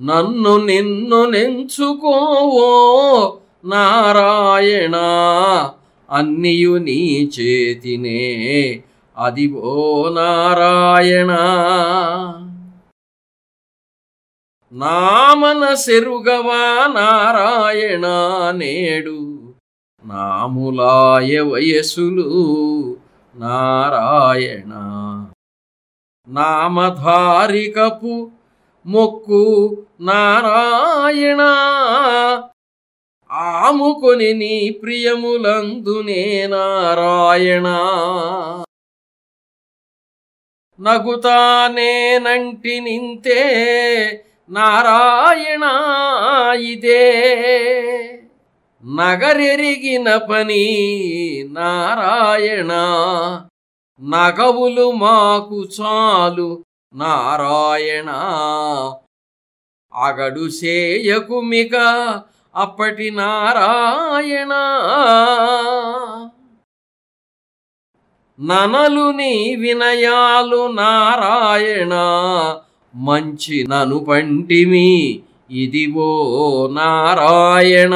నన్ను నిన్ను నెంచుకోవో నారాయణ అన్నియు నీ చేతినే. అదివో నారాయణ. నామన సెరుగవా నారాయణ నేడు నాములాయ వయసులు నారాయణ. నామధారికపు మొక్కు నారాయణ. ఆముకొని నీ ప్రియములందునే నారాయణ. నగుతానేనంటి నింతే నారాయణ ఇదే. నగరెరిగిన పని నారాయణ. నగవులు మాకు చాలు నారాయణ. అగడు సేయకుమిక అప్పటి నారాయణ. ననలు నీ వినయాలు నారాయణ. మంచి నను పంటిమి ఇదివో నారాయణ.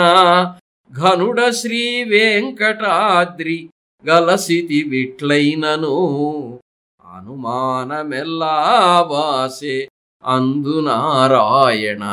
ఘనుడ శ్రీ వెంకటాద్రి గలసితి విట్లైనను. అనుమానమెల్లా వాసే అందు నారాయణ